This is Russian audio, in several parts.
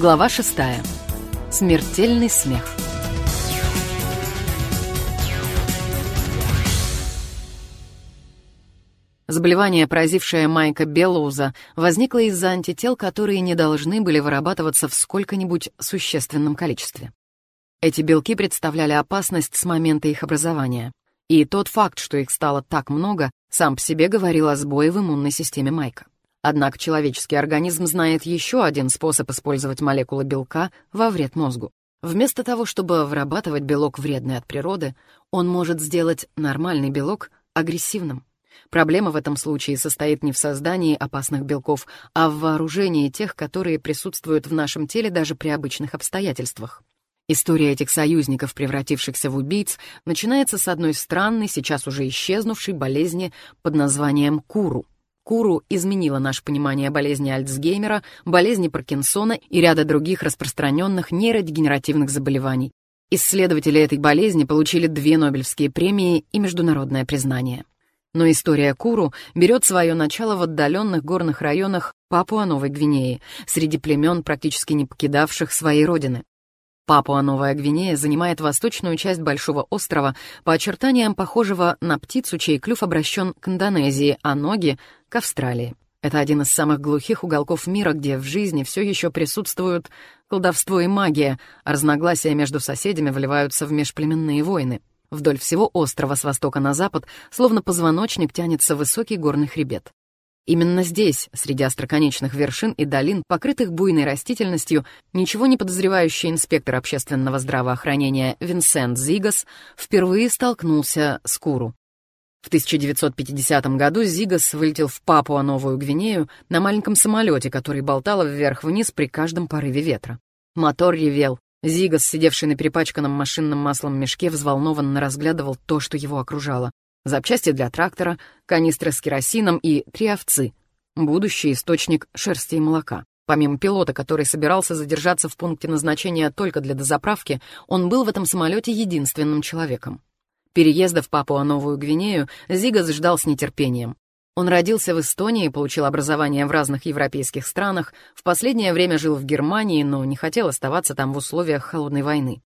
Глава шестая. Смертельный смех. Заболевание, поразившее Майка Беллоуза, возникло из-за антител, которые не должны были вырабатываться в сколько-нибудь существенном количестве. Эти белки представляли опасность с момента их образования. И тот факт, что их стало так много, сам по себе говорил о сбое в иммунной системе Майка. Однако человеческий организм знает еще один способ использовать молекулы белка во вред мозгу. Вместо того, чтобы вырабатывать белок вредный от природы, он может сделать нормальный белок агрессивным. Проблема в этом случае состоит не в создании опасных белков, а в вооружении тех, которые присутствуют в нашем теле даже при обычных обстоятельствах. История этих союзников, превратившихся в убийц, начинается с одной странной, сейчас уже исчезнувшей болезни под названием куру. Куру изменила наше понимание болезни Альцгеймера, болезни Паркинсона и ряда других распространенных нейродегенеративных заболеваний. Исследователи этой болезни получили две Нобелевские премии и международное признание. Но история Куру берет свое начало в отдаленных горных районах Папуа-Новой Гвинеи, среди племен, практически не покидавших своей родины. Папуа-Новая Гвинея занимает восточную часть Большого острова, по очертаниям похожего на птицу, чей клюв обращен к Индонезии, а ноги — к Австралии. Это один из самых глухих уголков мира, где в жизни все еще присутствуют колдовство и магия, а разногласия между соседями вливаются в межплеменные войны. Вдоль всего острова с востока на запад, словно позвоночник, тянется высокий горный хребет. Именно здесь, среди остроконечных вершин и долин, покрытых буйной растительностью, ничего не подозревающий инспектор общественного здравоохранения Винсент Зигас впервые столкнулся с Куру. В 1950 году Зигас вылетел в Папуа-Новую Гвинею на маленьком самолете, который болтало вверх-вниз при каждом порыве ветра. Мотор ревел. Зигас, сидевший на перепачканном машинным маслом мешке, взволнованно разглядывал то, что его окружало запчасти для трактора, канистры с керосином и три овцы, будущий источник шерсти и молока. Помимо пилота, который собирался задержаться в пункте назначения только для дозаправки, он был в этом самолете единственным человеком. Переезда в Папуа-Новую Гвинею Зигас ждал с нетерпением. Он родился в Эстонии, получил образование в разных европейских странах, в последнее время жил в Германии, но не хотел оставаться там в условиях холодной войны.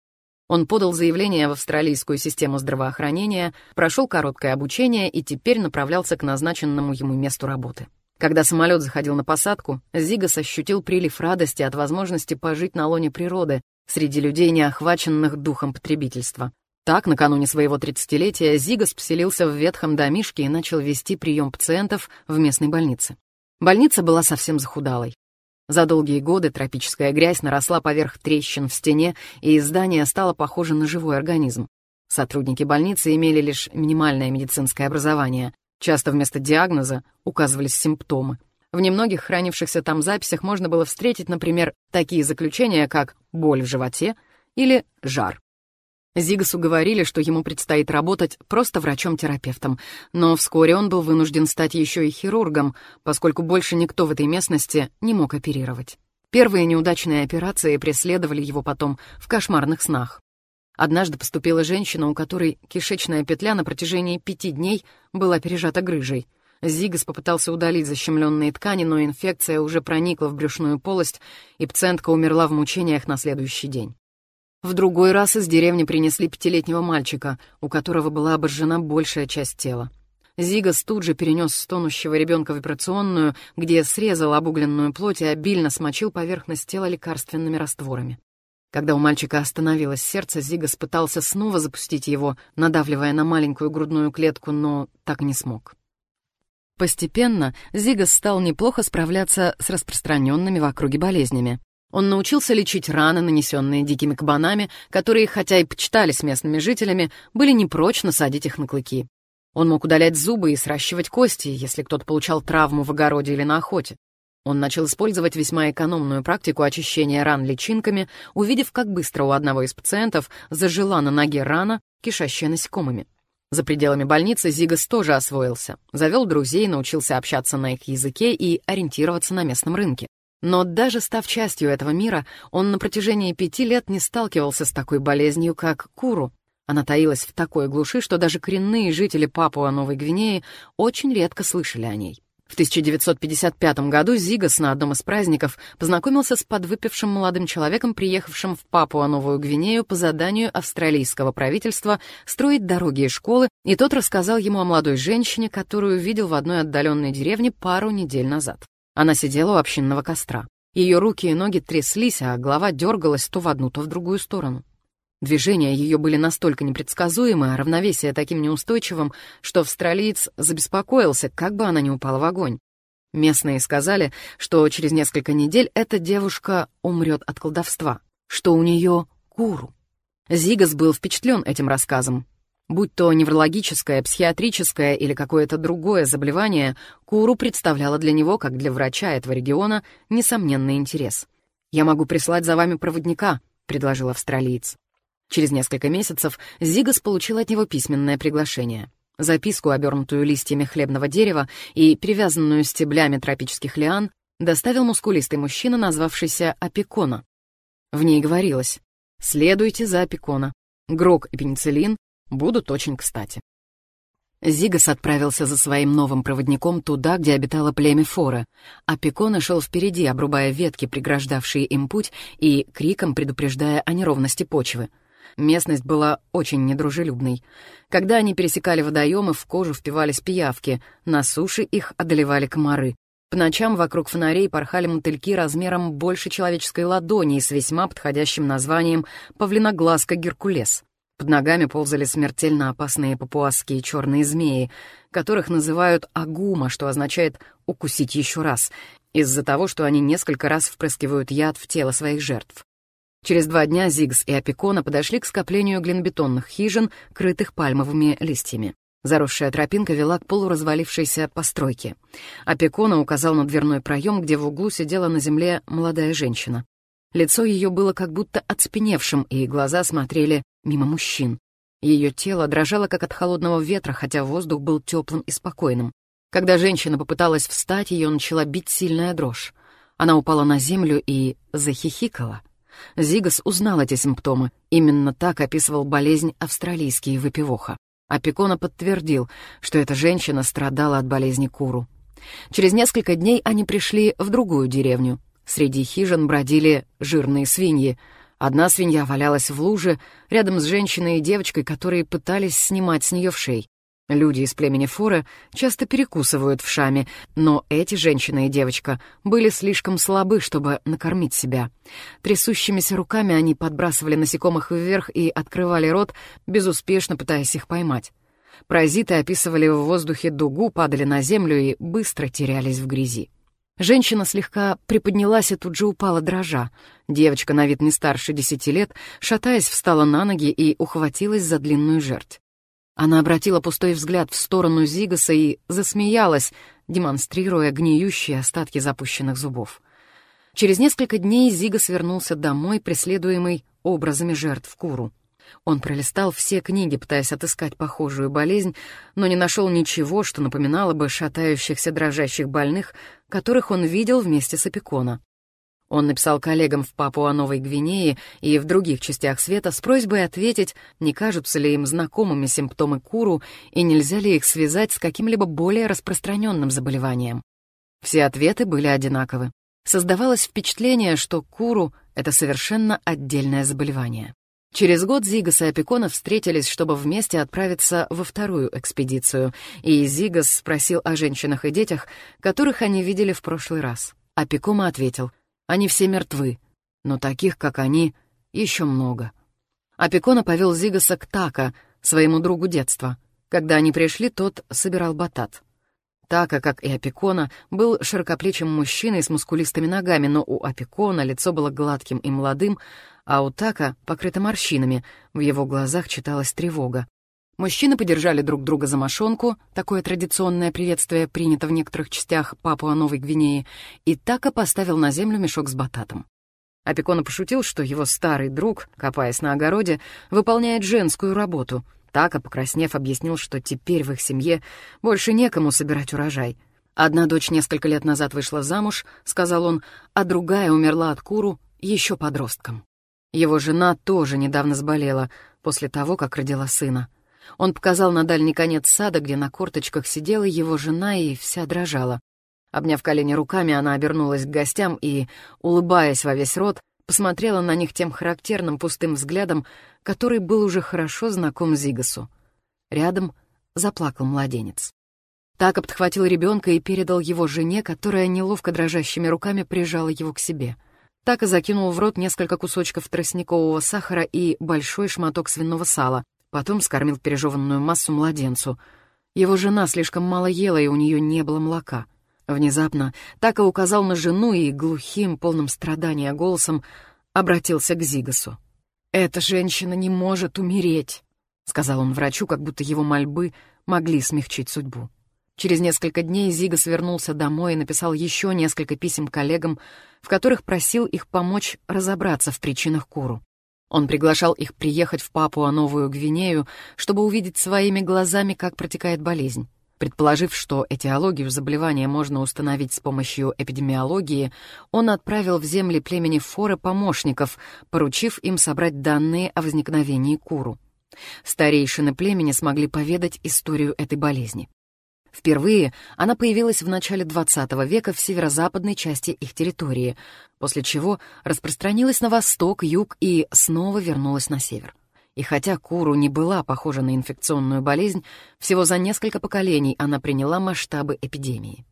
Он подал заявление в австралийскую систему здравоохранения, прошел короткое обучение и теперь направлялся к назначенному ему месту работы. Когда самолет заходил на посадку, Зигас ощутил прилив радости от возможности пожить на лоне природы среди людей, не охваченных духом потребительства. Так, накануне своего тридцатилетия Зигас поселился в ветхом домишке и начал вести прием пациентов в местной больнице. Больница была совсем захудалой. За долгие годы тропическая грязь наросла поверх трещин в стене, и здание стало похоже на живой организм. Сотрудники больницы имели лишь минимальное медицинское образование. Часто вместо диагноза указывались симптомы. В немногих хранившихся там записях можно было встретить, например, такие заключения, как боль в животе или жар. Зигасу говорили, что ему предстоит работать просто врачом-терапевтом, но вскоре он был вынужден стать еще и хирургом, поскольку больше никто в этой местности не мог оперировать. Первые неудачные операции преследовали его потом в кошмарных снах. Однажды поступила женщина, у которой кишечная петля на протяжении пяти дней была пережата грыжей. Зигас попытался удалить защемленные ткани, но инфекция уже проникла в брюшную полость, и пациентка умерла в мучениях на следующий день. В другой раз из деревни принесли пятилетнего мальчика, у которого была обожжена большая часть тела. Зигас тут же перенес стонущего ребенка в операционную, где срезал обугленную плоть и обильно смочил поверхность тела лекарственными растворами. Когда у мальчика остановилось сердце, Зигас пытался снова запустить его, надавливая на маленькую грудную клетку, но так не смог. Постепенно Зигас стал неплохо справляться с распространенными в округе болезнями. Он научился лечить раны, нанесенные дикими кабанами, которые, хотя и почитались местными жителями, были не прочь насадить их на клыки. Он мог удалять зубы и сращивать кости, если кто-то получал травму в огороде или на охоте. Он начал использовать весьма экономную практику очищения ран личинками, увидев, как быстро у одного из пациентов зажила на ноге рана, кишащая насекомыми. За пределами больницы Зигас тоже освоился, завел друзей, научился общаться на их языке и ориентироваться на местном рынке. Но даже став частью этого мира, он на протяжении пяти лет не сталкивался с такой болезнью, как куру. Она таилась в такой глуши, что даже коренные жители Папуа-Новой Гвинеи очень редко слышали о ней. В 1955 году Зигас на одном из праздников познакомился с подвыпившим молодым человеком, приехавшим в Папуа-Новую Гвинею по заданию австралийского правительства строить дороги и школы, и тот рассказал ему о молодой женщине, которую видел в одной отдаленной деревне пару недель назад. Она сидела у общинного костра. Ее руки и ноги тряслись, а голова дергалась то в одну, то в другую сторону. Движения ее были настолько непредсказуемы, а равновесие таким неустойчивым, что австралиец забеспокоился, как бы она не упала в огонь. Местные сказали, что через несколько недель эта девушка умрет от колдовства, что у нее куру. Зигас был впечатлен этим рассказом. Будь то неврологическое, психиатрическое или какое-то другое заболевание, куру представляла для него, как для врача этого региона, несомненный интерес. «Я могу прислать за вами проводника», — предложил австралиец. Через несколько месяцев Зигас получил от него письменное приглашение. Записку, обернутую листьями хлебного дерева и перевязанную стеблями тропических лиан, доставил мускулистый мужчина, назвавшийся Апикона. В ней говорилось «Следуйте за Апикона. Грок и пенициллин будут очень кстати». Зигас отправился за своим новым проводником туда, где обитало племя Фора. Апикона шел впереди, обрубая ветки, преграждавшие им путь, и криком предупреждая о неровности почвы — Местность была очень недружелюбной. Когда они пересекали водоемы, в кожу впивались пиявки, на суше их одолевали комары. По ночам вокруг фонарей порхали мотыльки размером больше человеческой ладони и с весьма подходящим названием «павлиноглазка Геркулес». Под ногами ползали смертельно опасные папуасские черные змеи, которых называют агума, что означает «укусить еще раз», из-за того, что они несколько раз впрыскивают яд в тело своих жертв. Через два дня Зигс и Апикона подошли к скоплению глинбетонных хижин, крытых пальмовыми листьями. Заросшая тропинка вела к полуразвалившейся постройке. Апикона указал на дверной проем, где в углу сидела на земле молодая женщина. Лицо ее было как будто оцепеневшим, и глаза смотрели мимо мужчин. Ее тело дрожало, как от холодного ветра, хотя воздух был теплым и спокойным. Когда женщина попыталась встать, ее начала бить сильная дрожь. Она упала на землю и захихикала. Зигас узнал эти симптомы. Именно так описывал болезнь австралийский выпивоха. Апикона подтвердил, что эта женщина страдала от болезни Куру. Через несколько дней они пришли в другую деревню. Среди хижин бродили жирные свиньи. Одна свинья валялась в луже рядом с женщиной и девочкой, которые пытались снимать с нее в шей. Люди из племени Фора часто перекусывают в шаме, но эти женщина и девочка были слишком слабы, чтобы накормить себя. Трясущимися руками они подбрасывали насекомых вверх и открывали рот, безуспешно пытаясь их поймать. Паразиты описывали в воздухе дугу, падали на землю и быстро терялись в грязи. Женщина слегка приподнялась и тут же упала дрожа. Девочка, на вид не старше десяти лет, шатаясь, встала на ноги и ухватилась за длинную жерть. Она обратила пустой взгляд в сторону Зигаса и засмеялась, демонстрируя гниющие остатки запущенных зубов. Через несколько дней Зигас вернулся домой, преследуемый образами жертв Куру. Он пролистал все книги, пытаясь отыскать похожую болезнь, но не нашел ничего, что напоминало бы шатающихся дрожащих больных, которых он видел вместе с Апикона. Он написал коллегам в Папуа-Новой Гвинее и в других частях света с просьбой ответить, не кажутся ли им знакомыми симптомы Куру и нельзя ли их связать с каким-либо более распространенным заболеванием. Все ответы были одинаковы. Создавалось впечатление, что Куру — это совершенно отдельное заболевание. Через год Зигас и Апикона встретились, чтобы вместе отправиться во вторую экспедицию, и Зигас спросил о женщинах и детях, которых они видели в прошлый раз. Апикома ответил — они все мертвы, но таких, как они, еще много. Апикона повел Зигаса к Така, своему другу детства. Когда они пришли, тот собирал батат. Така, как и Апикона, был широкоплечим мужчиной с мускулистыми ногами, но у Апикона лицо было гладким и молодым, а у Така покрыто морщинами, в его глазах читалась тревога. Мужчины подержали друг друга за мошонку, такое традиционное приветствие принято в некоторых частях Папуа-Новой Гвинеи, и Така поставил на землю мешок с бататом. Апикона пошутил, что его старый друг, копаясь на огороде, выполняет женскую работу. Така, покраснев, объяснил, что теперь в их семье больше некому собирать урожай. «Одна дочь несколько лет назад вышла замуж», — сказал он, «а другая умерла от куру еще подростком». Его жена тоже недавно сболела после того, как родила сына. Он показал на дальний конец сада, где на корточках сидела его жена и вся дрожала. Обняв колени руками, она обернулась к гостям и, улыбаясь во весь рот, посмотрела на них тем характерным пустым взглядом, который был уже хорошо знаком Зигасу. Рядом заплакал младенец. Так подхватил ребенка и передал его жене, которая неловко дрожащими руками прижала его к себе. Так и закинул в рот несколько кусочков тростникового сахара и большой шматок свиного сала, потом скормил пережеванную массу младенцу. Его жена слишком мало ела, и у нее не было молока — Внезапно Така указал на жену и глухим, полным страдания голосом обратился к Зигасу. «Эта женщина не может умереть», — сказал он врачу, как будто его мольбы могли смягчить судьбу. Через несколько дней Зигас вернулся домой и написал еще несколько писем коллегам, в которых просил их помочь разобраться в причинах Куру. Он приглашал их приехать в Папуа-Новую Гвинею, чтобы увидеть своими глазами, как протекает болезнь. Предположив, что этиологию заболевания можно установить с помощью эпидемиологии, он отправил в земли племени Форы помощников, поручив им собрать данные о возникновении Куру. Старейшины племени смогли поведать историю этой болезни. Впервые она появилась в начале XX века в северо-западной части их территории, после чего распространилась на восток, юг и снова вернулась на север. И хотя Куру не была похожа на инфекционную болезнь, всего за несколько поколений она приняла масштабы эпидемии.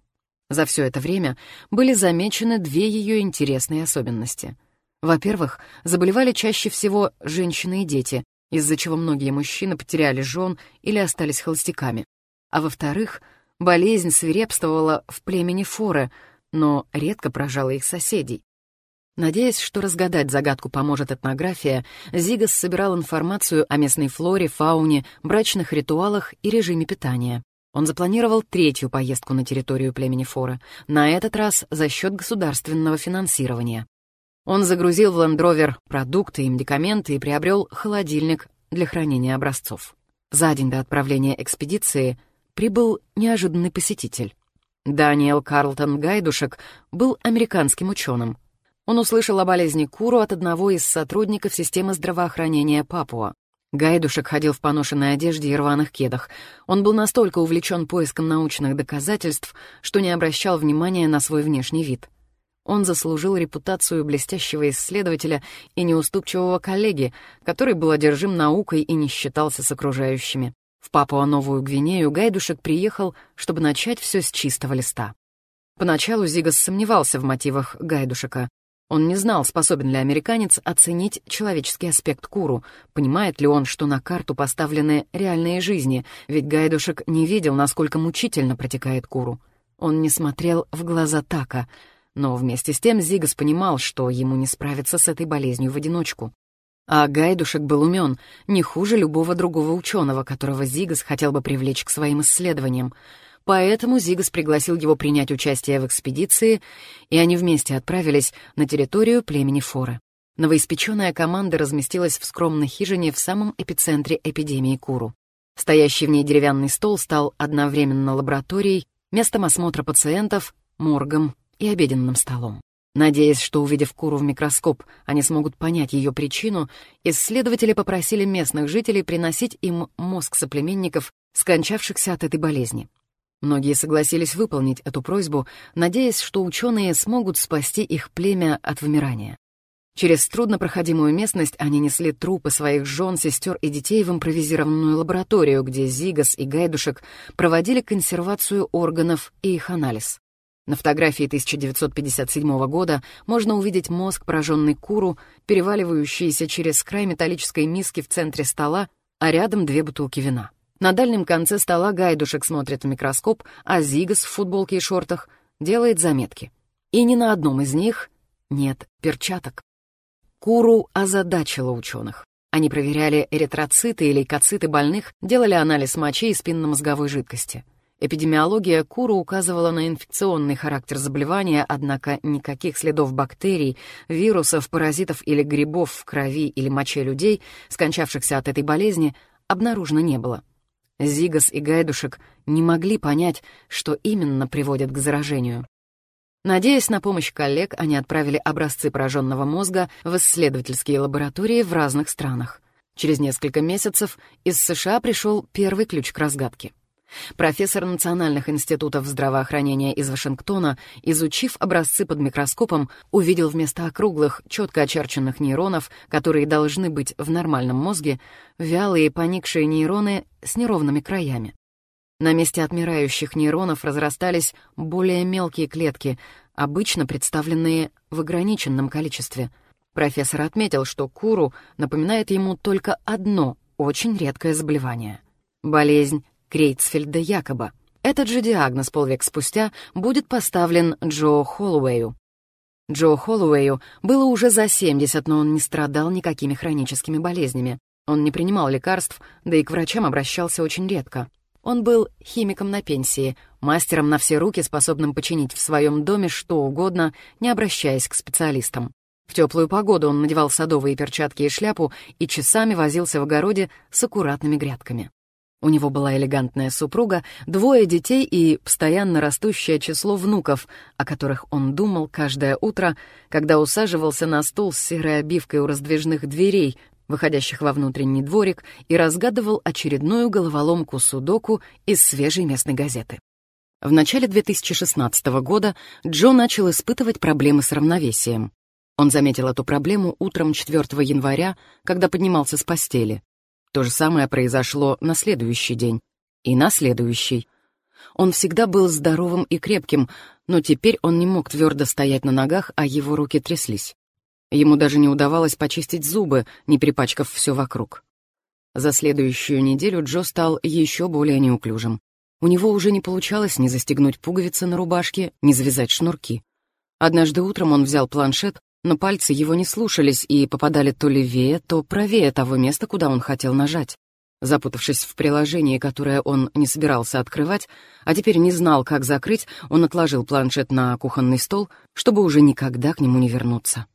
За все это время были замечены две ее интересные особенности. Во-первых, заболевали чаще всего женщины и дети, из-за чего многие мужчины потеряли жен или остались холостяками. А во-вторых, болезнь свирепствовала в племени Форы, но редко поражала их соседей. Надеясь, что разгадать загадку поможет этнография, Зигас собирал информацию о местной флоре, фауне, брачных ритуалах и режиме питания. Он запланировал третью поездку на территорию племени Фора, на этот раз за счет государственного финансирования. Он загрузил в лендровер продукты и медикаменты и приобрел холодильник для хранения образцов. За день до отправления экспедиции прибыл неожиданный посетитель. Даниэл Карлтон Гайдушек был американским ученым — он услышал о болезни Куру от одного из сотрудников системы здравоохранения Папуа. Гайдушек ходил в поношенной одежде и рваных кедах. Он был настолько увлечен поиском научных доказательств, что не обращал внимания на свой внешний вид. Он заслужил репутацию блестящего исследователя и неуступчивого коллеги, который был одержим наукой и не считался с окружающими. В Папуа-Новую Гвинею Гайдушек приехал, чтобы начать все с чистого листа. Поначалу Зигас сомневался в мотивах Гайдушека. Он не знал, способен ли американец оценить человеческий аспект Куру, понимает ли он, что на карту поставлены реальные жизни, ведь Гайдушек не видел, насколько мучительно протекает Куру. Он не смотрел в глаза Така, но вместе с тем Зигас понимал, что ему не справиться с этой болезнью в одиночку. А Гайдушек был умен, не хуже любого другого ученого, которого Зигас хотел бы привлечь к своим исследованиям — Поэтому Зигас пригласил его принять участие в экспедиции, и они вместе отправились на территорию племени Форы. Новоиспеченная команда разместилась в скромной хижине в самом эпицентре эпидемии Куру. Стоящий в ней деревянный стол стал одновременно лабораторией, местом осмотра пациентов, моргом и обеденным столом. Надеясь, что, увидев куру в микроскоп, они смогут понять ее причину, исследователи попросили местных жителей приносить им мозг соплеменников, скончавшихся от этой болезни. Многие согласились выполнить эту просьбу, надеясь, что ученые смогут спасти их племя от вымирания. Через труднопроходимую местность они несли трупы своих жен, сестер и детей в импровизированную лабораторию, где Зигас и Гайдушек проводили консервацию органов и их анализ. На фотографии 1957 года можно увидеть мозг, пораженный куру, переваливающийся через край металлической миски в центре стола, а рядом две бутылки вина. На дальнем конце стола Гайдушек смотрит в микроскоп, а Зигас в футболке и шортах делает заметки. И ни на одном из них нет перчаток. Куру озадачила ученых. Они проверяли эритроциты и лейкоциты больных, делали анализ мочи и спинномозговой жидкости. Эпидемиология Куру указывала на инфекционный характер заболевания, однако никаких следов бактерий, вирусов, паразитов или грибов в крови или моче людей, скончавшихся от этой болезни, обнаружено не было. Зигас и Гайдушек не могли понять, что именно приводит к заражению. Надеясь на помощь коллег, они отправили образцы пораженного мозга в исследовательские лаборатории в разных странах. Через несколько месяцев из США пришел первый ключ к разгадке. Профессор Национальных институтов здравоохранения из Вашингтона, изучив образцы под микроскопом, увидел вместо округлых, четко очерченных нейронов, которые должны быть в нормальном мозге, вялые поникшие нейроны с неровными краями. На месте отмирающих нейронов разрастались более мелкие клетки, обычно представленные в ограниченном количестве. Профессор отметил, что куру напоминает ему только одно очень редкое заболевание — болезнь Крейцфельда Якоба. Этот же диагноз полвек спустя будет поставлен Джо Холлоуэю. Джо Холлоуэю было уже за 70, но он не страдал никакими хроническими болезнями. Он не принимал лекарств, да и к врачам обращался очень редко. Он был химиком на пенсии, мастером на все руки, способным починить в своем доме что угодно, не обращаясь к специалистам. В теплую погоду он надевал садовые перчатки и шляпу и часами возился в огороде с аккуратными грядками. У него была элегантная супруга, двое детей и постоянно растущее число внуков, о которых он думал каждое утро, когда усаживался на стол с серой обивкой у раздвижных дверей, выходящих во внутренний дворик, и разгадывал очередную головоломку судоку из свежей местной газеты. В начале 2016 года Джо начал испытывать проблемы с равновесием. Он заметил эту проблему утром 4 января, когда поднимался с постели. То же самое произошло на следующий день. И на следующий. Он всегда был здоровым и крепким, но теперь он не мог твердо стоять на ногах, а его руки тряслись. Ему даже не удавалось почистить зубы, не припачкав все вокруг. За следующую неделю Джо стал еще более неуклюжим. У него уже не получалось ни застегнуть пуговицы на рубашке, ни завязать шнурки. Однажды утром он взял планшет, но пальцы его не слушались и попадали то левее, то правее того места, куда он хотел нажать. Запутавшись в приложении, которое он не собирался открывать, а теперь не знал, как закрыть, он отложил планшет на кухонный стол, чтобы уже никогда к нему не вернуться.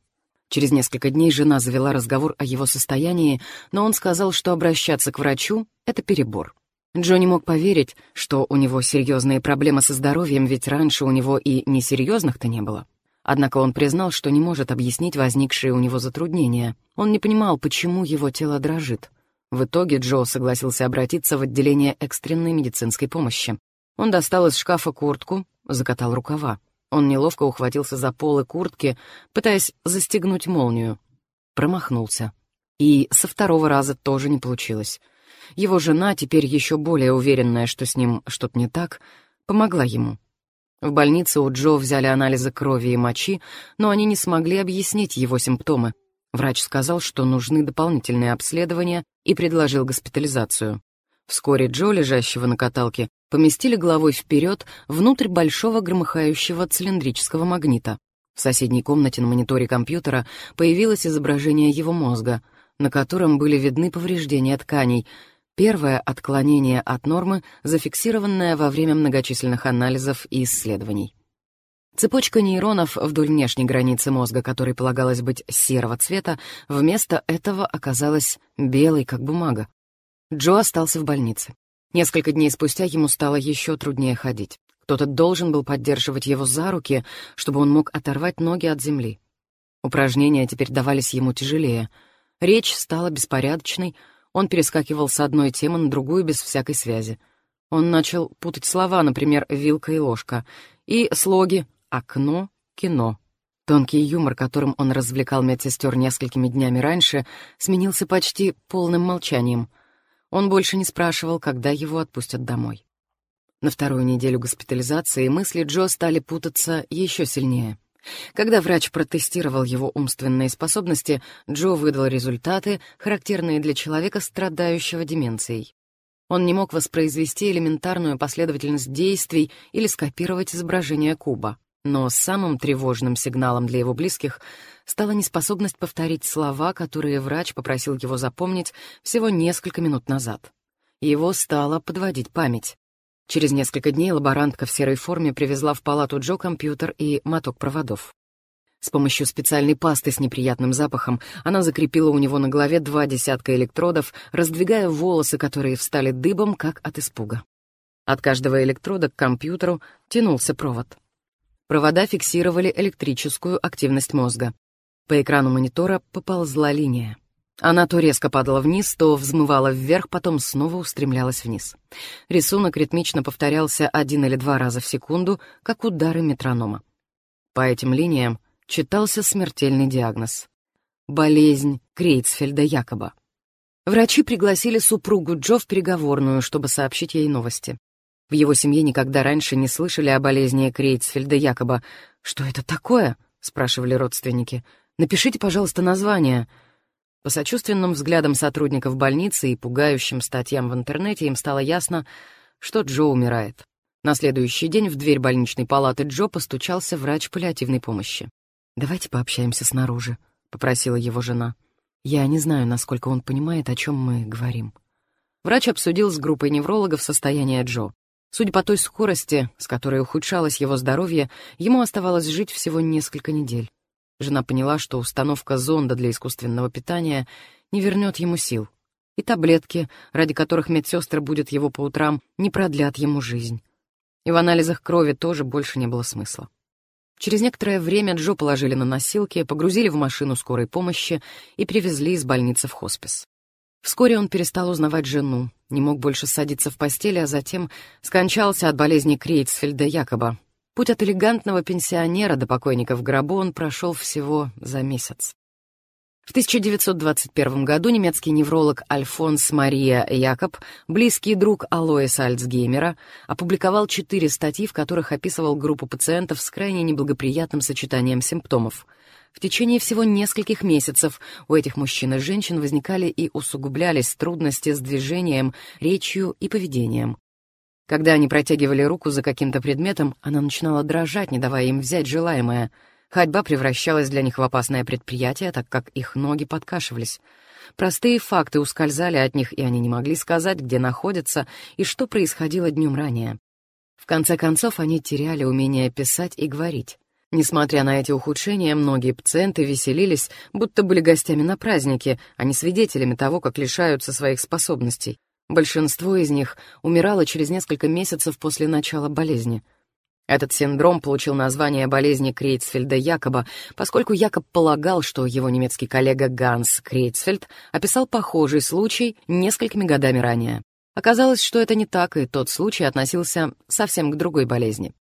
Через несколько дней жена завела разговор о его состоянии, но он сказал, что обращаться к врачу — это перебор. Джо мог поверить, что у него серьезные проблемы со здоровьем, ведь раньше у него и несерьезных-то не было. Однако он признал, что не может объяснить возникшие у него затруднения. Он не понимал, почему его тело дрожит. В итоге Джо согласился обратиться в отделение экстренной медицинской помощи. Он достал из шкафа куртку, закатал рукава. Он неловко ухватился за полы куртки, пытаясь застегнуть молнию. Промахнулся. И со второго раза тоже не получилось. Его жена, теперь еще более уверенная, что с ним что-то не так, помогла ему. В больнице у Джо взяли анализы крови и мочи, но они не смогли объяснить его симптомы. Врач сказал, что нужны дополнительные обследования и предложил госпитализацию. Вскоре Джо, лежащего на каталке, поместили головой вперед внутрь большого громыхающего цилиндрического магнита. В соседней комнате на мониторе компьютера появилось изображение его мозга, на котором были видны повреждения тканей — Первое отклонение от нормы, зафиксированное во время многочисленных анализов и исследований. Цепочка нейронов вдоль внешней границы мозга, которой полагалось быть серого цвета, вместо этого оказалась белой, как бумага. Джо остался в больнице. Несколько дней спустя ему стало еще труднее ходить. Кто-то должен был поддерживать его за руки, чтобы он мог оторвать ноги от земли. Упражнения теперь давались ему тяжелее. Речь стала беспорядочной, он перескакивал с одной темы на другую без всякой связи. Он начал путать слова, например, «вилка» и «ложка», и слоги «окно», «кино». Тонкий юмор, которым он развлекал медсестер несколькими днями раньше, сменился почти полным молчанием. Он больше не спрашивал, когда его отпустят домой. На вторую неделю госпитализации мысли Джо стали путаться еще сильнее. Когда врач протестировал его умственные способности, Джо выдал результаты, характерные для человека, страдающего деменцией. Он не мог воспроизвести элементарную последовательность действий или скопировать изображение куба. Но самым тревожным сигналом для его близких стала неспособность повторить слова, которые врач попросил его запомнить всего несколько минут назад. Его стало подводить память. Через несколько дней лаборантка в серой форме привезла в палату Джо компьютер и моток проводов. С помощью специальной пасты с неприятным запахом она закрепила у него на голове два десятка электродов, раздвигая волосы, которые встали дыбом, как от испуга. От каждого электрода к компьютеру тянулся провод. Провода фиксировали электрическую активность мозга. По экрану монитора поползла линия. Она то резко падала вниз, то взмывала вверх, потом снова устремлялась вниз. Рисунок ритмично повторялся один или два раза в секунду, как удары метронома. По этим линиям читался смертельный диагноз. Болезнь Крейцфельда Якоба. Врачи пригласили супругу Джо в переговорную, чтобы сообщить ей новости. В его семье никогда раньше не слышали о болезни Крейцфельда Якоба. «Что это такое?» — спрашивали родственники. «Напишите, пожалуйста, название». По сочувственным взглядам сотрудников больницы и пугающим статьям в интернете им стало ясно, что Джо умирает. На следующий день в дверь больничной палаты Джо постучался врач паллиативной помощи. «Давайте пообщаемся снаружи», — попросила его жена. «Я не знаю, насколько он понимает, о чем мы говорим». Врач обсудил с группой неврологов состояние Джо. Судя по той скорости, с которой ухудшалось его здоровье, ему оставалось жить всего несколько недель. Жена поняла, что установка зонда для искусственного питания не вернет ему сил. И таблетки, ради которых медсестры будет его по утрам, не продлят ему жизнь. И в анализах крови тоже больше не было смысла. Через некоторое время Джо положили на носилки, погрузили в машину скорой помощи и привезли из больницы в хоспис. Вскоре он перестал узнавать жену, не мог больше садиться в постели, а затем скончался от болезни Крейцфельда якобы. Путь от элегантного пенсионера до покойника в гробу он прошел всего за месяц. В 1921 году немецкий невролог Альфонс Мария Якоб, близкий друг Алоиса Альцгеймера, опубликовал четыре статьи, в которых описывал группу пациентов с крайне неблагоприятным сочетанием симптомов. В течение всего нескольких месяцев у этих мужчин и женщин возникали и усугублялись трудности с движением, речью и поведением. Когда они протягивали руку за каким-то предметом, она начинала дрожать, не давая им взять желаемое. Ходьба превращалась для них в опасное предприятие, так как их ноги подкашивались. Простые факты ускользали от них, и они не могли сказать, где находятся и что происходило днем ранее. В конце концов, они теряли умение писать и говорить. Несмотря на эти ухудшения, многие пациенты веселились, будто были гостями на празднике, а не свидетелями того, как лишаются своих способностей. Большинство из них умирало через несколько месяцев после начала болезни. Этот синдром получил название болезни Крейцфельда-Якоба, поскольку Якоб полагал, что его немецкий коллега Ганс Крейцфельд описал похожий случай несколькими годами ранее. Оказалось, что это не так, и тот случай относился совсем к другой болезни.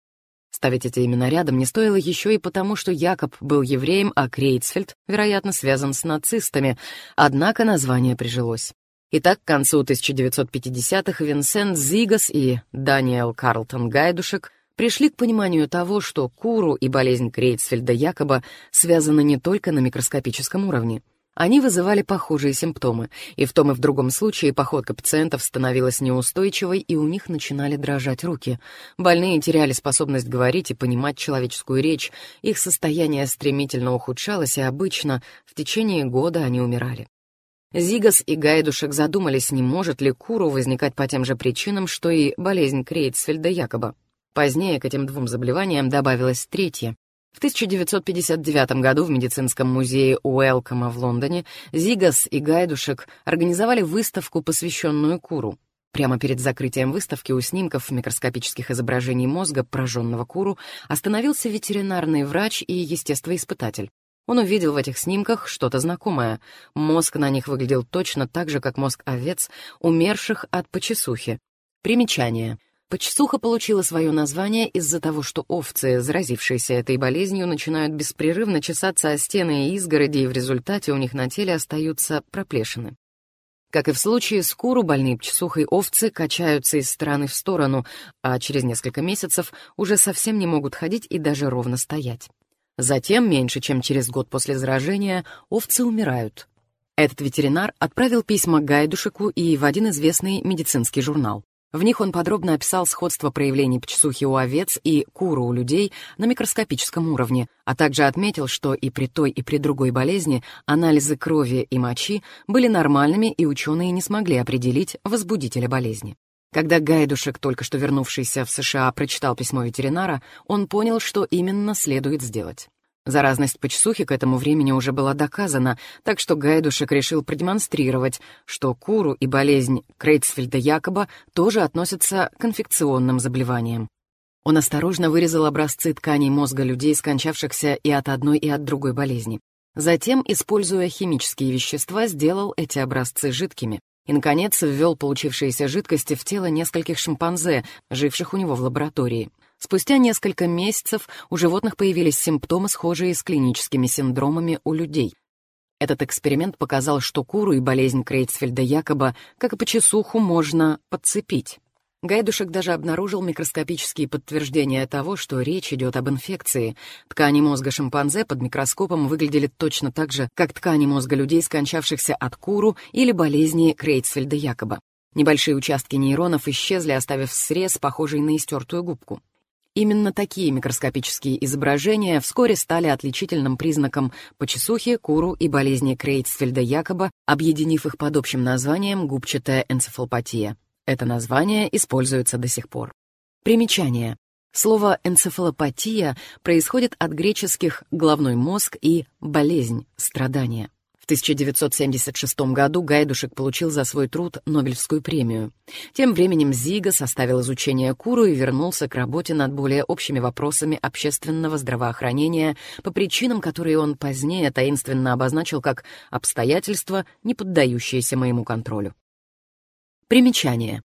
Ставить эти имена рядом не стоило еще и потому, что Якоб был евреем, а Крейцфельд, вероятно, связан с нацистами, однако название прижилось. Итак, к концу 1950-х Винсент Зигас и Даниэл Карлтон Гайдушек пришли к пониманию того, что куру и болезнь Крейцфельда якобы связаны не только на микроскопическом уровне. Они вызывали похожие симптомы, и в том и в другом случае походка пациентов становилась неустойчивой, и у них начинали дрожать руки. Больные теряли способность говорить и понимать человеческую речь, их состояние стремительно ухудшалось, и обычно в течение года они умирали. Зигас и Гайдушек задумались, не может ли Куру возникать по тем же причинам, что и болезнь Крейцфельда якобы. Позднее к этим двум заболеваниям добавилось третье. В 1959 году в медицинском музее Уэлкома в Лондоне Зигас и Гайдушек организовали выставку, посвященную Куру. Прямо перед закрытием выставки у снимков микроскопических изображений мозга пораженного Куру остановился ветеринарный врач и естествоиспытатель. Он увидел в этих снимках что-то знакомое. Мозг на них выглядел точно так же, как мозг овец, умерших от почесухи. Примечание. Почесуха получила свое название из-за того, что овцы, заразившиеся этой болезнью, начинают беспрерывно чесаться о стены и изгороди, и в результате у них на теле остаются проплешины. Как и в случае с куру, больные почесухой овцы качаются из стороны в сторону, а через несколько месяцев уже совсем не могут ходить и даже ровно стоять. Затем, меньше чем через год после заражения, овцы умирают. Этот ветеринар отправил письма Гайдушеку и в один известный медицинский журнал. В них он подробно описал сходство проявлений пчесухи у овец и куру у людей на микроскопическом уровне, а также отметил, что и при той, и при другой болезни анализы крови и мочи были нормальными, и ученые не смогли определить возбудителя болезни. Когда Гайдушек, только что вернувшийся в США, прочитал письмо ветеринара, он понял, что именно следует сделать. Заразность почесухи к этому времени уже была доказана, так что Гайдушек решил продемонстрировать, что куру и болезнь Крейцфельда якобы тоже относятся к инфекционным заболеваниям. Он осторожно вырезал образцы тканей мозга людей, скончавшихся и от одной, и от другой болезни. Затем, используя химические вещества, сделал эти образцы жидкими. И, наконец, ввел получившиеся жидкости в тело нескольких шимпанзе, живших у него в лаборатории. Спустя несколько месяцев у животных появились симптомы, схожие с клиническими синдромами у людей. Этот эксперимент показал, что куру и болезнь Крейцфельда якобы, как и почесуху, можно подцепить. Гайдушек даже обнаружил микроскопические подтверждения того, что речь идет об инфекции. Ткани мозга шимпанзе под микроскопом выглядели точно так же, как ткани мозга людей, скончавшихся от куру или болезни Крейцфельда якобы. Небольшие участки нейронов исчезли, оставив срез, похожий на истертую губку. Именно такие микроскопические изображения вскоре стали отличительным признаком почесухи, куру и болезни Крейцфельда якобы, объединив их под общим названием губчатая энцефалопатия. Это название используется до сих пор. Примечание. Слово «энцефалопатия» происходит от греческих «головной мозг» и «болезнь», «страдание». В 1976 году Гайдушек получил за свой труд Нобелевскую премию. Тем временем Зига составил изучение Куру и вернулся к работе над более общими вопросами общественного здравоохранения по причинам, которые он позднее таинственно обозначил как обстоятельства, не поддающиеся моему контролю. Примечание.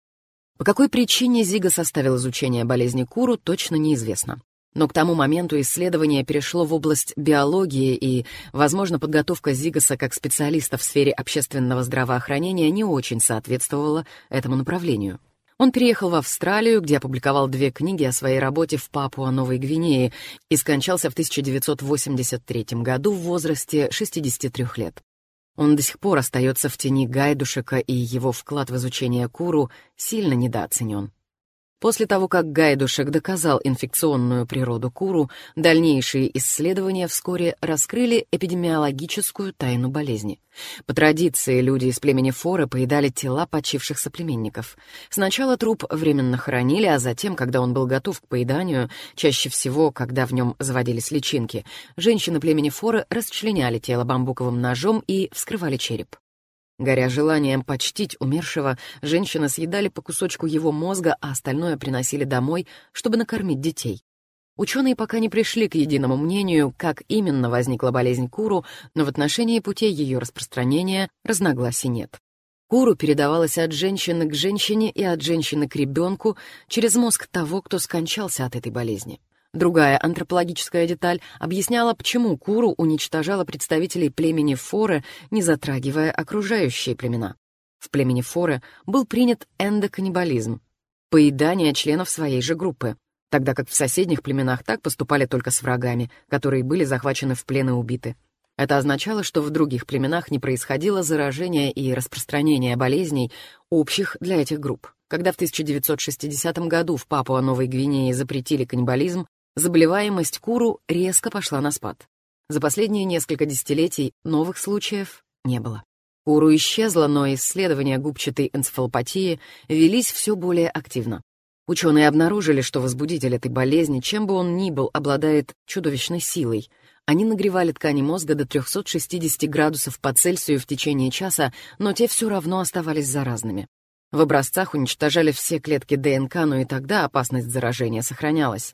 По какой причине Зига составил изучение болезни Куру, точно неизвестно. Но к тому моменту исследование перешло в область биологии, и, возможно, подготовка Зигаса как специалиста в сфере общественного здравоохранения не очень соответствовала этому направлению. Он переехал в Австралию, где опубликовал две книги о своей работе в Папуа-Новой Гвинее и скончался в 1983 году в возрасте 63 лет. Он до сих пор остается в тени Гайдушека, и его вклад в изучение Куру сильно недооценен. После того, как Гайдушек доказал инфекционную природу куру, дальнейшие исследования вскоре раскрыли эпидемиологическую тайну болезни. По традиции, люди из племени Фора поедали тела почивших соплеменников. Сначала труп временно хоронили, а затем, когда он был готов к поеданию, чаще всего, когда в нем заводились личинки, женщины племени Фора расчленяли тело бамбуковым ножом и вскрывали череп. Горя желанием почтить умершего, женщины съедали по кусочку его мозга, а остальное приносили домой, чтобы накормить детей. Ученые пока не пришли к единому мнению, как именно возникла болезнь Куру, но в отношении путей ее распространения разногласий нет. Куру передавалась от женщины к женщине и от женщины к ребенку через мозг того, кто скончался от этой болезни. Другая антропологическая деталь объясняла, почему Куру уничтожала представителей племени Форы, не затрагивая окружающие племена. В племени Форы был принят эндоканнибализм — поедание членов своей же группы, тогда как в соседних племенах так поступали только с врагами, которые были захвачены в плен и убиты. Это означало, что в других племенах не происходило заражения и распространения болезней, общих для этих групп. Когда в 1960 году в Папуа-Новой Гвинее запретили каннибализм, заболеваемость куру резко пошла на спад. За последние несколько десятилетий новых случаев не было. Куру исчезла, но исследования губчатой энцефалопатии велись все более активно. Ученые обнаружили, что возбудитель этой болезни, чем бы он ни был, обладает чудовищной силой. Они нагревали ткани мозга до 360 градусов по Цельсию в течение часа, но те все равно оставались заразными. В образцах уничтожали все клетки ДНК, но и тогда опасность заражения сохранялась.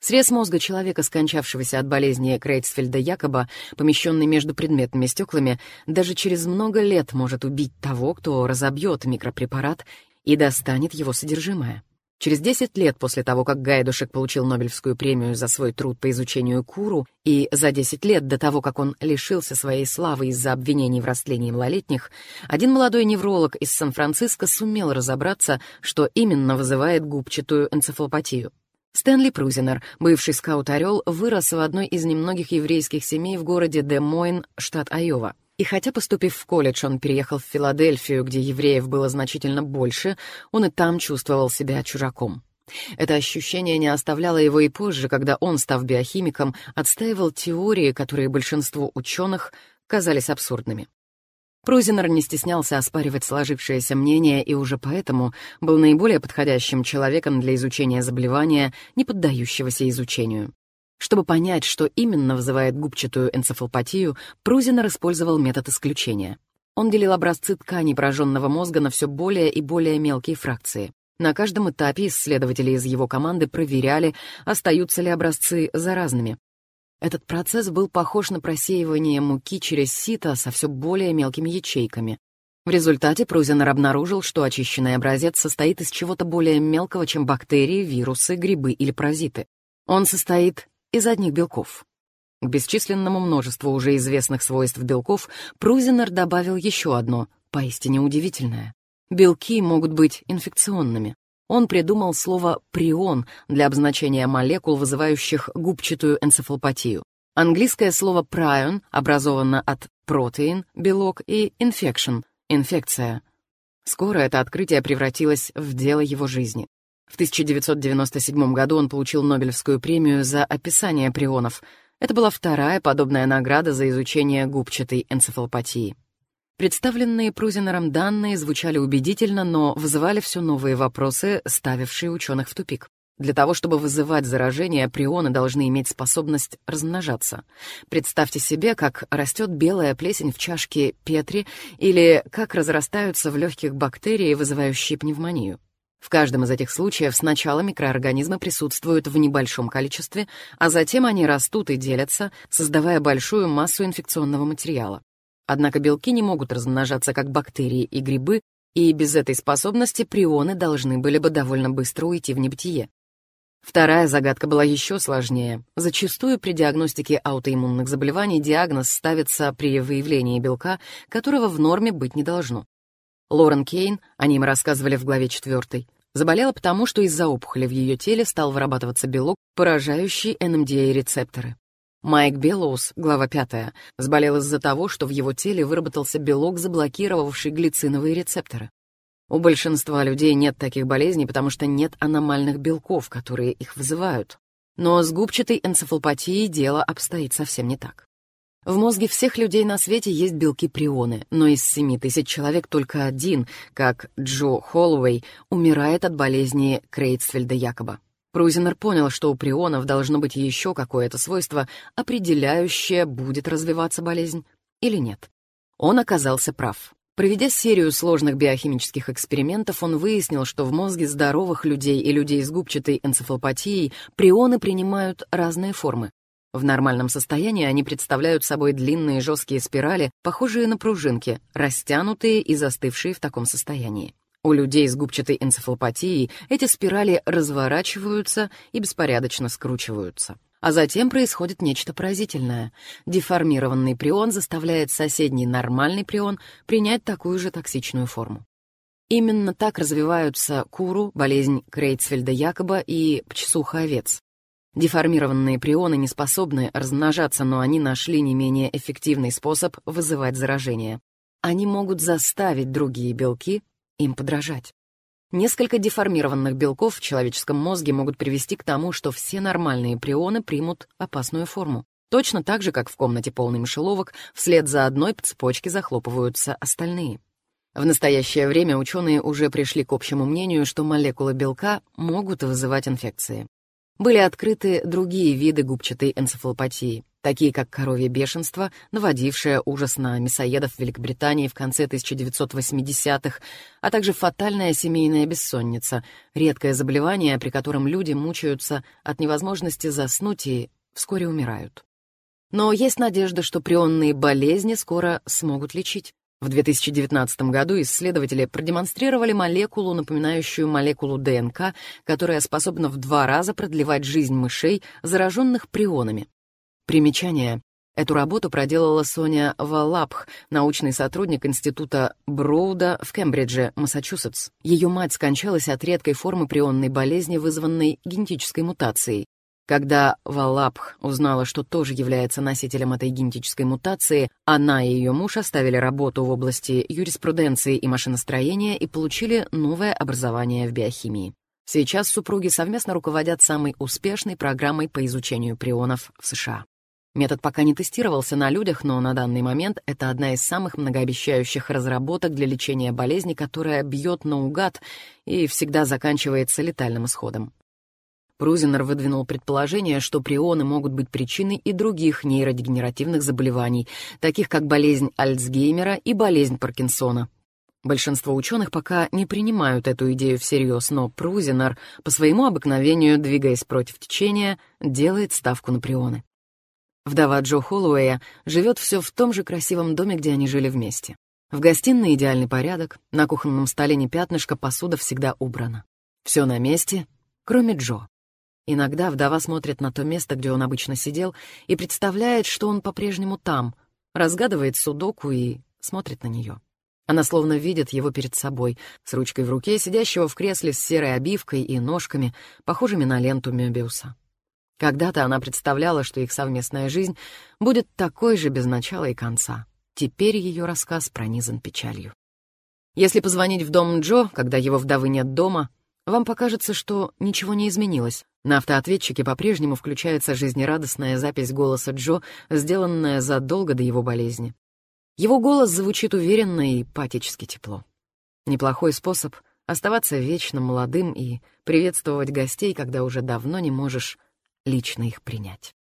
Срез мозга человека, скончавшегося от болезни Крейцфельда якобы, помещенный между предметными стеклами, даже через много лет может убить того, кто разобьет микропрепарат и достанет его содержимое. Через 10 лет после того, как Гайдушек получил Нобелевскую премию за свой труд по изучению куру, и за 10 лет до того, как он лишился своей славы из-за обвинений в растлении малолетних, один молодой невролог из Сан-Франциско сумел разобраться, что именно вызывает губчатую энцефалопатию. Стэнли Прузинер, бывший скаут-орел, вырос в одной из немногих еврейских семей в городе Де-Мойн, штат Айова. И хотя, поступив в колледж, он переехал в Филадельфию, где евреев было значительно больше, он и там чувствовал себя чужаком. Это ощущение не оставляло его и позже, когда он, став биохимиком, отстаивал теории, которые большинству ученых казались абсурдными. Прузинер не стеснялся оспаривать сложившееся мнение и уже поэтому был наиболее подходящим человеком для изучения заболевания, не поддающегося изучению. Чтобы понять, что именно вызывает губчатую энцефалопатию, Прузинер использовал метод исключения. Он делил образцы тканей пораженного мозга на все более и более мелкие фракции. На каждом этапе исследователи из его команды проверяли, остаются ли образцы заразными. Этот процесс был похож на просеивание муки через сито со все более мелкими ячейками. В результате Прузинер обнаружил, что очищенный образец состоит из чего-то более мелкого, чем бактерии, вирусы, грибы или паразиты. Он состоит из одних белков. К бесчисленному множеству уже известных свойств белков Прузинер добавил еще одно, поистине удивительное. Белки могут быть инфекционными. Он придумал слово «прион» для обозначения молекул, вызывающих губчатую энцефалопатию. Английское слово «prion» образовано от «protein» — белок и «infection» инфекция. Скоро это открытие превратилось в дело его жизни. В 1997 году он получил Нобелевскую премию за описание прионов. Это была вторая подобная награда за изучение губчатой энцефалопатии. Представленные Прузинером данные звучали убедительно, но вызывали все новые вопросы, ставившие ученых в тупик. Для того, чтобы вызывать заражение, прионы должны иметь способность размножаться. Представьте себе, как растет белая плесень в чашке Петри или как разрастаются в легких бактерии, вызывающие пневмонию. В каждом из этих случаев сначала микроорганизмы присутствуют в небольшом количестве, а затем они растут и делятся, создавая большую массу инфекционного материала. Однако белки не могут размножаться как бактерии и грибы, и без этой способности прионы должны были бы довольно быстро уйти в небытие. Вторая загадка была еще сложнее. Зачастую при диагностике аутоиммунных заболеваний диагноз ставится при выявлении белка, которого в норме быть не должно. Лорен Кейн, о ней мы рассказывали в главе 4, заболела потому, что из-за опухоли в ее теле стал вырабатываться белок, поражающий NMDA-рецепторы. Майк Беллоус, глава 5, заболел из-за того, что в его теле выработался белок, заблокировавший глициновые рецепторы. У большинства людей нет таких болезней, потому что нет аномальных белков, которые их вызывают. Но с губчатой энцефалопатией дело обстоит совсем не так. В мозге всех людей на свете есть белки-прионы, но из 7 тысяч человек только один, как Джо Холлоуэй, умирает от болезни Крейцфельда-Якоба. Прузинер понял, что у прионов должно быть еще какое-то свойство, определяющее, будет развиваться болезнь или нет. Он оказался прав. Проведя серию сложных биохимических экспериментов, он выяснил, что в мозге здоровых людей и людей с губчатой энцефалопатией прионы принимают разные формы. В нормальном состоянии они представляют собой длинные жесткие спирали, похожие на пружинки, растянутые и застывшие в таком состоянии. У людей с губчатой энцефалопатией эти спирали разворачиваются и беспорядочно скручиваются. А затем происходит нечто поразительное. Деформированный прион заставляет соседний нормальный прион принять такую же токсичную форму. Именно так развиваются куру, болезнь Крейцфельда-Якоба и пчесуха овец. Деформированные прионы не способны размножаться, но они нашли не менее эффективный способ вызывать заражение. Они могут заставить другие белки им подражать. Несколько деформированных белков в человеческом мозге могут привести к тому, что все нормальные прионы примут опасную форму. Точно так же, как в комнате полной мышеловок, вслед за одной по цепочке захлопываются остальные. В настоящее время ученые уже пришли к общему мнению, что молекулы белка могут вызывать инфекции. Были открыты другие виды губчатой энцефалопатии такие как коровье бешенство, наводившее ужас на мясоедов Великобритании в конце 1980-х, а также фатальная семейная бессонница, редкое заболевание, при котором люди мучаются от невозможности заснуть и вскоре умирают. Но есть надежда, что прионные болезни скоро смогут лечить. В 2019 году исследователи продемонстрировали молекулу, напоминающую молекулу ДНК, которая способна в два раза продлевать жизнь мышей, зараженных прионами. Примечание. Эту работу проделала Соня Валапх, научный сотрудник Института Броуда в Кембридже, Массачусетс. Ее мать скончалась от редкой формы прионной болезни, вызванной генетической мутацией. Когда Валапх узнала, что тоже является носителем этой генетической мутации, она и ее муж оставили работу в области юриспруденции и машиностроения и получили новое образование в биохимии. Сейчас супруги совместно руководят самой успешной программой по изучению прионов в США. Метод пока не тестировался на людях, но на данный момент это одна из самых многообещающих разработок для лечения болезни, которая бьет наугад и всегда заканчивается летальным исходом. Прузинер выдвинул предположение, что прионы могут быть причиной и других нейродегенеративных заболеваний, таких как болезнь Альцгеймера и болезнь Паркинсона. Большинство ученых пока не принимают эту идею всерьез, но Прузинер, по своему обыкновению, двигаясь против течения, делает ставку на прионы. Вдова Джо Холлоуэя живет все в том же красивом доме, где они жили вместе. В гостиной идеальный порядок, на кухонном столе не пятнышко, посуда всегда убрана. Все на месте, кроме Джо. Иногда вдова смотрит на то место, где он обычно сидел, и представляет, что он по-прежнему там, разгадывает судоку и смотрит на нее. Она словно видит его перед собой, с ручкой в руке, сидящего в кресле с серой обивкой и ножками, похожими на ленту Мёбиуса. Когда-то она представляла, что их совместная жизнь будет такой же без начала и конца. Теперь ее рассказ пронизан печалью. Если позвонить в дом Джо, когда его вдовы нет дома, вам покажется, что ничего не изменилось. На автоответчике по-прежнему включается жизнерадостная запись голоса Джо, сделанная задолго до его болезни. Его голос звучит уверенно и патически тепло. Неплохой способ оставаться вечно молодым и приветствовать гостей, когда уже давно не можешь лично их принять.